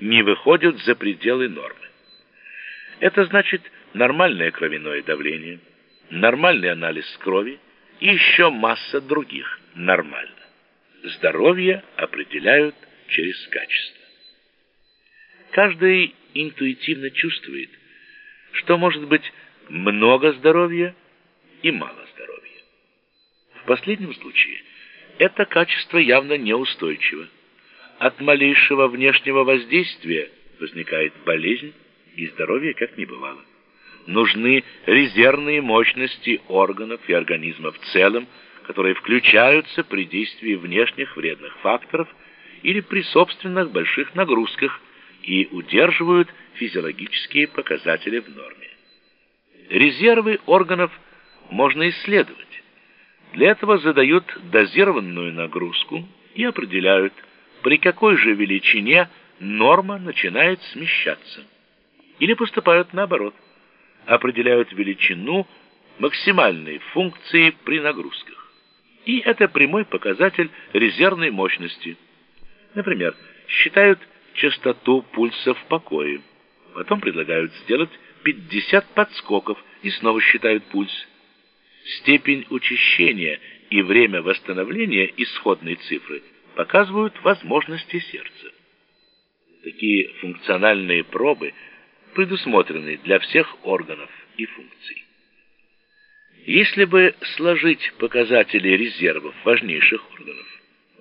не выходят за пределы нормы. Это значит нормальное кровяное давление, нормальный анализ крови и еще масса других нормально. Здоровье определяют через качество. Каждый интуитивно чувствует, что может быть много здоровья и мало здоровья. В последнем случае это качество явно неустойчиво. От малейшего внешнего воздействия возникает болезнь, и здоровья как не бывало. Нужны резервные мощности органов и организма в целом, которые включаются при действии внешних вредных факторов или при собственных больших нагрузках и удерживают физиологические показатели в норме. Резервы органов можно исследовать. Для этого задают дозированную нагрузку и определяют, при какой же величине норма начинает смещаться. Или поступают наоборот, определяют величину максимальной функции при нагрузках. И это прямой показатель резервной мощности. Например, считают частоту пульса в покое. Потом предлагают сделать 50 подскоков и снова считают пульс. Степень учащения и время восстановления исходной цифры показывают возможности сердца. Такие функциональные пробы предусмотрены для всех органов и функций. Если бы сложить показатели резервов важнейших органов,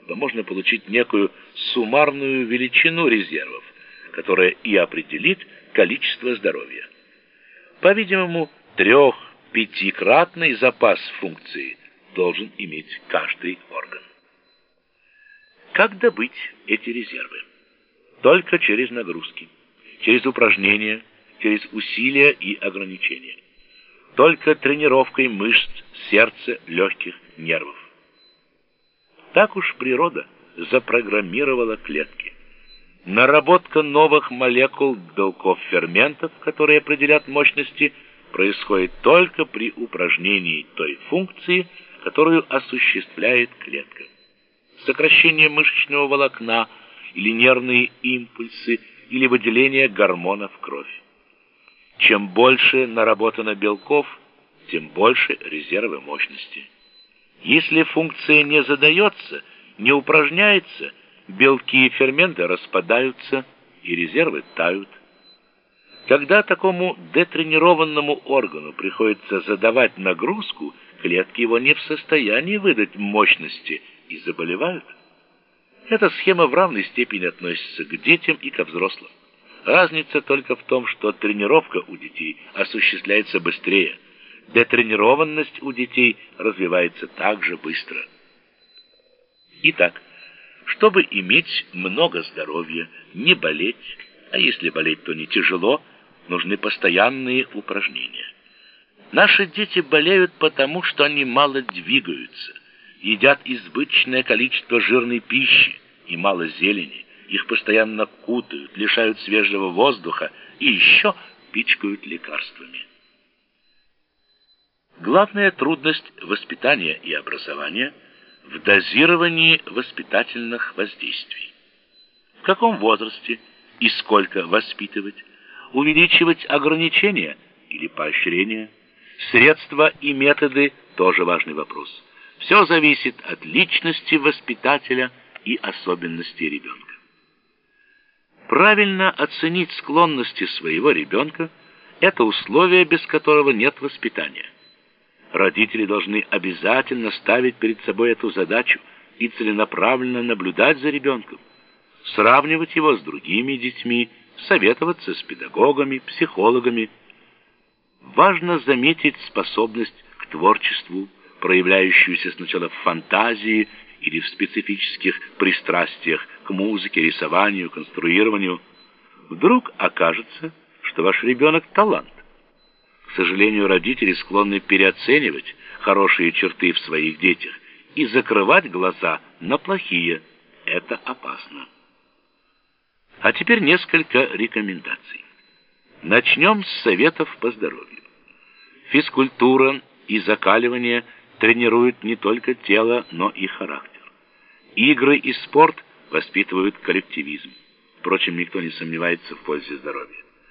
то можно получить некую суммарную величину резервов, которая и определит количество здоровья. По-видимому, трех-пятикратный запас функции должен иметь каждый орган. Как добыть эти резервы? Только через нагрузки, через упражнения, через усилия и ограничения. Только тренировкой мышц, сердца, легких, нервов. Так уж природа запрограммировала клетки. Наработка новых молекул белков ферментов, которые определят мощности, происходит только при упражнении той функции, которую осуществляет клетка. Сокращение мышечного волокна или нервные импульсы или выделение гормонов в кровь. Чем больше наработано белков, тем больше резервы мощности. Если функция не задается, не упражняется, белки и ферменты распадаются, и резервы тают. Когда такому детренированному органу приходится задавать нагрузку, клетки его не в состоянии выдать мощности и заболевают. Эта схема в равной степени относится к детям и ко взрослым. Разница только в том, что тренировка у детей осуществляется быстрее – детренированность у детей развивается так же быстро. Итак, чтобы иметь много здоровья, не болеть, а если болеть, то не тяжело, нужны постоянные упражнения. Наши дети болеют потому, что они мало двигаются, едят избыточное количество жирной пищи и мало зелени, их постоянно кутают, лишают свежего воздуха и еще пичкают лекарствами. Главная трудность воспитания и образования в дозировании воспитательных воздействий. В каком возрасте и сколько воспитывать, увеличивать ограничения или поощрения, средства и методы – тоже важный вопрос. Все зависит от личности воспитателя и особенностей ребенка. Правильно оценить склонности своего ребенка – это условие, без которого нет воспитания. Родители должны обязательно ставить перед собой эту задачу и целенаправленно наблюдать за ребенком, сравнивать его с другими детьми, советоваться с педагогами, психологами. Важно заметить способность к творчеству, проявляющуюся сначала в фантазии или в специфических пристрастиях к музыке, рисованию, конструированию. Вдруг окажется, что ваш ребенок талант. К сожалению, родители склонны переоценивать хорошие черты в своих детях и закрывать глаза на плохие. Это опасно. А теперь несколько рекомендаций. Начнем с советов по здоровью. Физкультура и закаливание тренируют не только тело, но и характер. Игры и спорт воспитывают коллективизм. Впрочем, никто не сомневается в пользе здоровья.